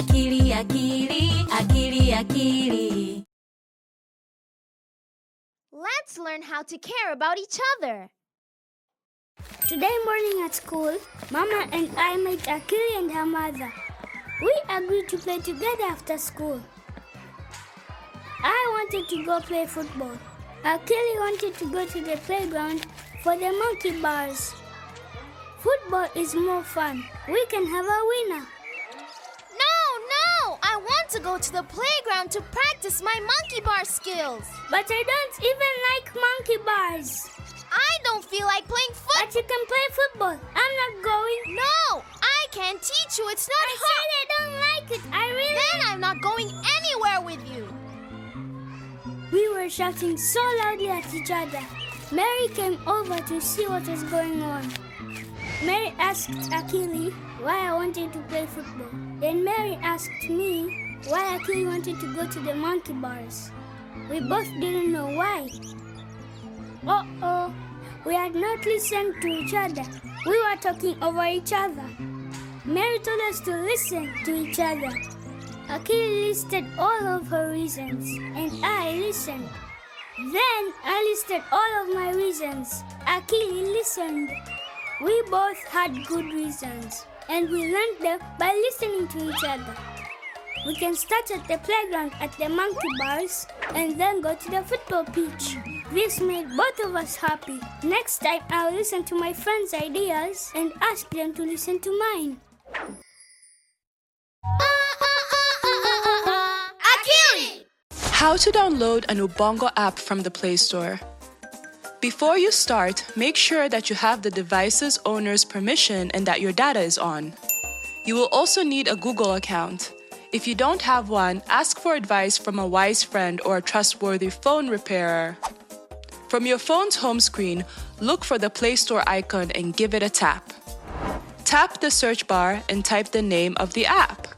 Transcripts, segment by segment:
Akili, akili, akili, akili. Let's learn how to care about each other. Today morning at school, Mama and I met Akili and her mother. We agreed to play together after school. I wanted to go play football. Akili wanted to go to the playground for the monkey bars. Football is more fun. We can have a winner. No, no! I want to go to the playground to practice my monkey bar skills. But I don't even like monkey bars. I don't feel like playing football. But you can play football. I'm not going. No, I can't teach you. It's not I hard. said I don't like it. I really. Then I'm not going anywhere with you. We were shouting so loudly at each other. Mary came over to see what was going on. Mary asked Akili why I wanted to play football. Then Mary asked me why Akili wanted to go to the monkey bars. We both didn't know why. Uh oh, we had not listened to each other. We were talking over each other. Mary told us to listen to each other. Akili listed all of her reasons, and I listened. Then I listed all of my reasons. Akili listened. We both had good reasons, and we learned them by listening to each other. We can start at the playground at the monkey bars and then go to the football pitch. This made both of us happy. Next time, I'll listen to my friends' ideas and ask them to listen to mine. Akili! How to download an Ubongo app from the Play Store. Before you start, make sure that you have the device's owner's permission and that your data is on. You will also need a Google account. If you don't have one, ask for advice from a wise friend or a trustworthy phone repairer. From your phone's home screen, look for the Play Store icon and give it a tap. Tap the search bar and type the name of the app.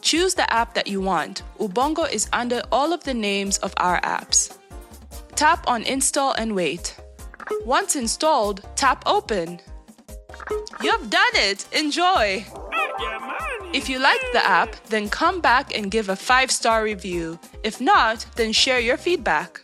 Choose the app that you want. Ubongo is under all of the names of our apps. Tap on Install and wait. Once installed, tap Open. You've done it! Enjoy! If you like the app, then come back and give a five star review. If not, then share your feedback.